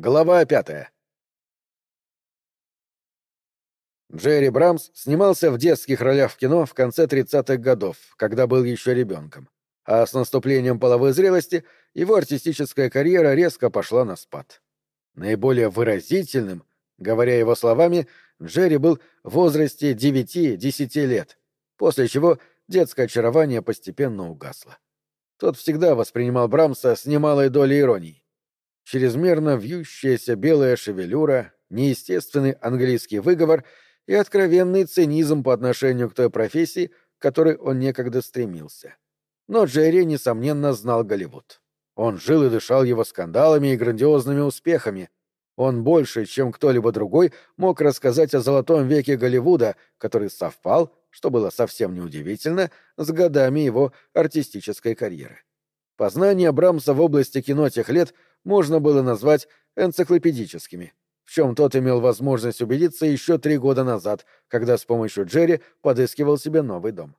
Глава пятая. Джерри Брамс снимался в детских ролях в кино в конце 30-х годов, когда был еще ребенком. А с наступлением половой зрелости его артистическая карьера резко пошла на спад. Наиболее выразительным, говоря его словами, Джерри был в возрасте 9-10 лет, после чего детское очарование постепенно угасло. Тот всегда воспринимал Брамса с немалой долей иронии чрезмерно вьющаяся белая шевелюра, неестественный английский выговор и откровенный цинизм по отношению к той профессии, к которой он некогда стремился. Но Джерри, несомненно, знал Голливуд. Он жил и дышал его скандалами и грандиозными успехами. Он больше, чем кто-либо другой, мог рассказать о золотом веке Голливуда, который совпал, что было совсем неудивительно, с годами его артистической карьеры. Познания Брамса в области кино тех лет — можно было назвать энциклопедическими, в чем тот имел возможность убедиться еще три года назад, когда с помощью Джерри подыскивал себе новый дом.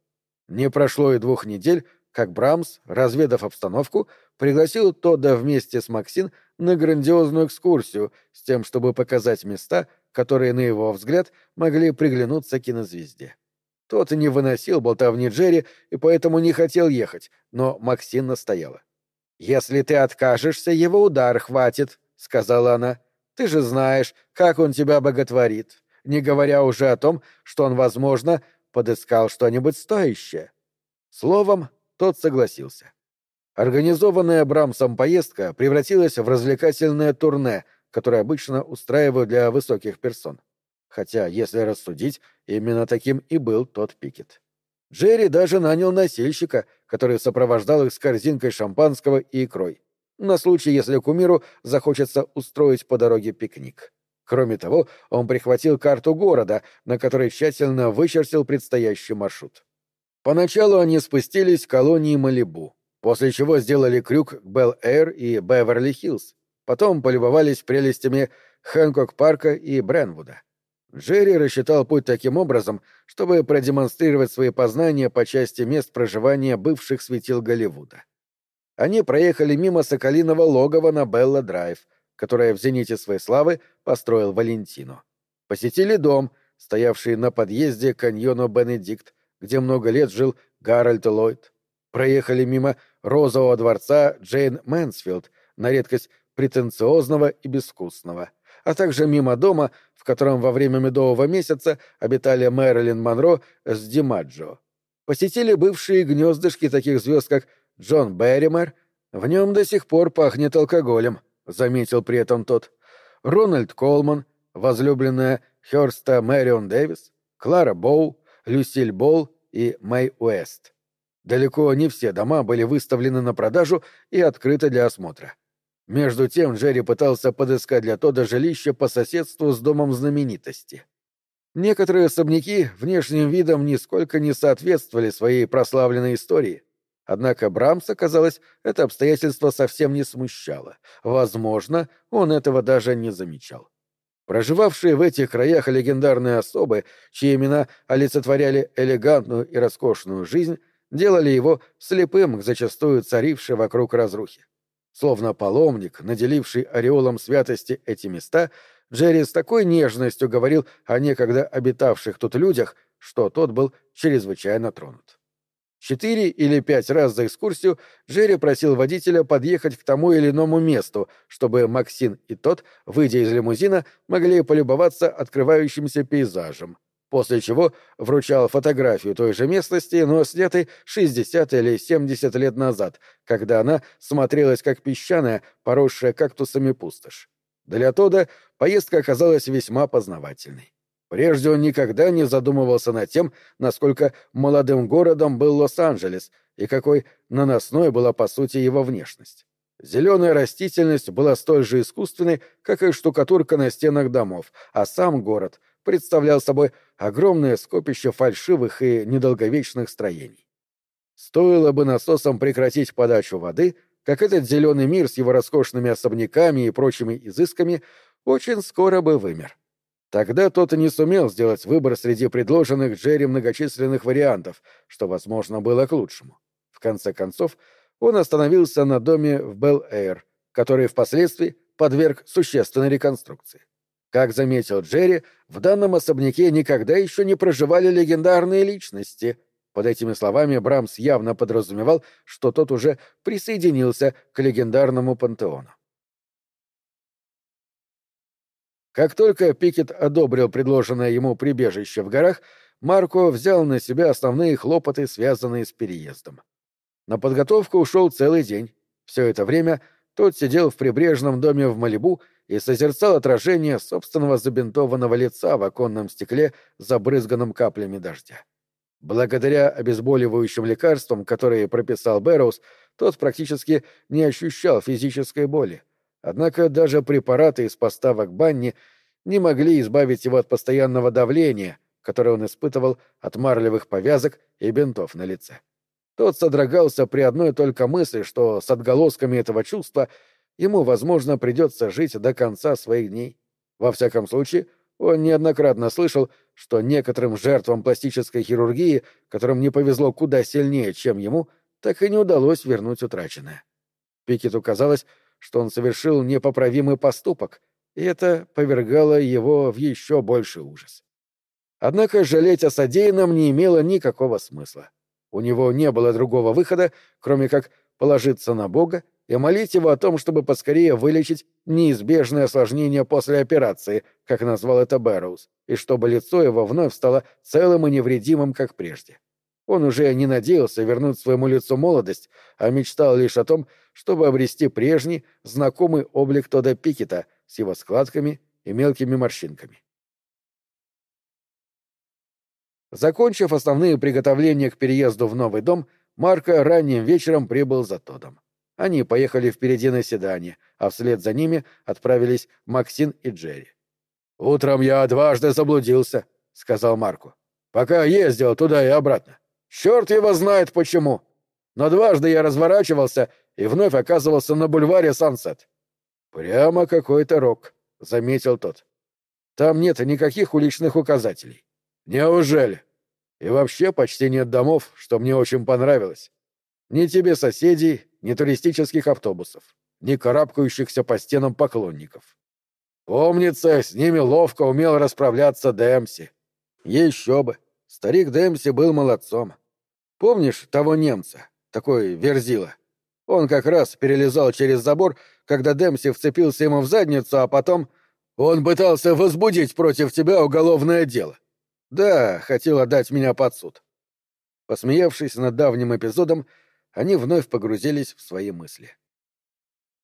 Не прошло и двух недель, как Брамс, разведав обстановку, пригласил Тодда вместе с Максин на грандиозную экскурсию с тем, чтобы показать места, которые, на его взгляд, могли приглянуться кинозвезде. Тот не выносил болтовни Джерри и поэтому не хотел ехать, но Максин настояла. «Если ты откажешься, его удар хватит», — сказала она. «Ты же знаешь, как он тебя боготворит, не говоря уже о том, что он, возможно, подыскал что-нибудь стоящее». Словом, тот согласился. Организованная Брамсом поездка превратилась в развлекательное турне, которое обычно устраивают для высоких персон. Хотя, если рассудить, именно таким и был тот Пикет. Джерри даже нанял носильщика, который сопровождал их с корзинкой шампанского и икрой, на случай, если кумиру захочется устроить по дороге пикник. Кроме того, он прихватил карту города, на которой тщательно вычертил предстоящий маршрут. Поначалу они спустились к колонии Малибу, после чего сделали крюк к Белл-Эйр и Беверли-Хиллз, потом полюбовались прелестями Хэнкок-парка и Брентвуда. Джерри рассчитал путь таким образом, чтобы продемонстрировать свои познания по части мест проживания бывших светил Голливуда. Они проехали мимо Соколиного логова на Белла-Драйв, которое в зените своей славы построил Валентино. Посетили дом, стоявший на подъезде к каньону Бенедикт, где много лет жил Гарольд Ллойд. Проехали мимо розового дворца Джейн Мэнсфилд, на редкость претенциозного и безвкусного, а также мимо дома, в котором во время медового месяца обитали Мэрилин Монро с Димаджо. Посетили бывшие гнездышки таких звезд, как Джон Бэрримор. В нем до сих пор пахнет алкоголем, — заметил при этом тот. Рональд Колман, возлюбленная Хёрста Мэрион Дэвис, Клара Боу, Люсиль Болл и Мэй Уэст. Далеко не все дома были выставлены на продажу и открыты для осмотра. Между тем Джерри пытался подыскать для Тода жилище по соседству с домом знаменитости. Некоторые особняки внешним видом нисколько не соответствовали своей прославленной истории. Однако Брамса, казалось, это обстоятельство совсем не смущало. Возможно, он этого даже не замечал. Проживавшие в этих краях легендарные особы, чьи имена олицетворяли элегантную и роскошную жизнь, делали его слепым к зачастую царившей вокруг разрухи. Словно паломник, наделивший ореолом святости эти места, Джерри с такой нежностью говорил о некогда обитавших тут людях, что тот был чрезвычайно тронут. Четыре или пять раз за экскурсию Джерри просил водителя подъехать к тому или иному месту, чтобы Максин и тот, выйдя из лимузина, могли полюбоваться открывающимся пейзажем после чего вручал фотографию той же местности, но снятой 60 или 70 лет назад, когда она смотрелась как песчаная, поросшая кактусами пустошь. Для Тода поездка оказалась весьма познавательной. Прежде он никогда не задумывался над тем, насколько молодым городом был Лос-Анджелес и какой наносной была по сути его внешность. Зеленая растительность была столь же искусственной, как и штукатурка на стенах домов, а сам город представлял собой огромное скопище фальшивых и недолговечных строений. Стоило бы насосам прекратить подачу воды, как этот зеленый мир с его роскошными особняками и прочими изысками очень скоро бы вымер. Тогда тот и не сумел сделать выбор среди предложенных Джерри многочисленных вариантов, что, возможно, было к лучшему. В конце концов, он остановился на доме в Белл-Эйр, который впоследствии подверг существенной реконструкции. Как заметил Джерри, в данном особняке никогда еще не проживали легендарные личности. Под этими словами Брамс явно подразумевал, что тот уже присоединился к легендарному пантеону. Как только Пикет одобрил предложенное ему прибежище в горах, Марко взял на себя основные хлопоты, связанные с переездом. На подготовку ушел целый день. Все это время тот сидел в прибрежном доме в Малибу и созерцал отражение собственного забинтованного лица в оконном стекле, забрызганном каплями дождя. Благодаря обезболивающим лекарствам, которые прописал Бэрроуз, тот практически не ощущал физической боли. Однако даже препараты из поставок Банни не могли избавить его от постоянного давления, которое он испытывал от марлевых повязок и бинтов на лице. Тот содрогался при одной только мысли, что с отголосками этого чувства ему, возможно, придется жить до конца своих дней. Во всяком случае, он неоднократно слышал, что некоторым жертвам пластической хирургии, которым не повезло куда сильнее, чем ему, так и не удалось вернуть утраченное. Пикету казалось, что он совершил непоправимый поступок, и это повергало его в еще больший ужас. Однако жалеть о содеянном не имело никакого смысла. У него не было другого выхода, кроме как положиться на Бога и молить его о том, чтобы поскорее вылечить неизбежное осложнение после операции, как назвал это Бэрроуз, и чтобы лицо его вновь стало целым и невредимым, как прежде. Он уже не надеялся вернуть своему лицу молодость, а мечтал лишь о том, чтобы обрести прежний, знакомый облик Тода Пикета с его складками и мелкими морщинками. Закончив основные приготовления к переезду в новый дом, Марко ранним вечером прибыл за Тодом. Они поехали впереди на седане, а вслед за ними отправились Максин и Джерри. «Утром я дважды заблудился», — сказал Марко. «Пока ездил туда и обратно. Черт его знает почему. Но дважды я разворачивался и вновь оказывался на бульваре Сансет. Прямо какой-то рок, заметил тот. Там нет никаких уличных указателей. Неужели? И вообще почти нет домов, что мне очень понравилось. Ни тебе соседей, ни туристических автобусов, ни карабкающихся по стенам поклонников. Помнится, с ними ловко умел расправляться Дэмси. Еще бы. Старик Дэмси был молодцом. Помнишь того немца, такой верзила? Он как раз перелезал через забор, когда Дэмси вцепился ему в задницу, а потом... Он пытался возбудить против тебя уголовное дело. Да, хотел отдать меня под суд. Посмеявшись над давним эпизодом, они вновь погрузились в свои мысли.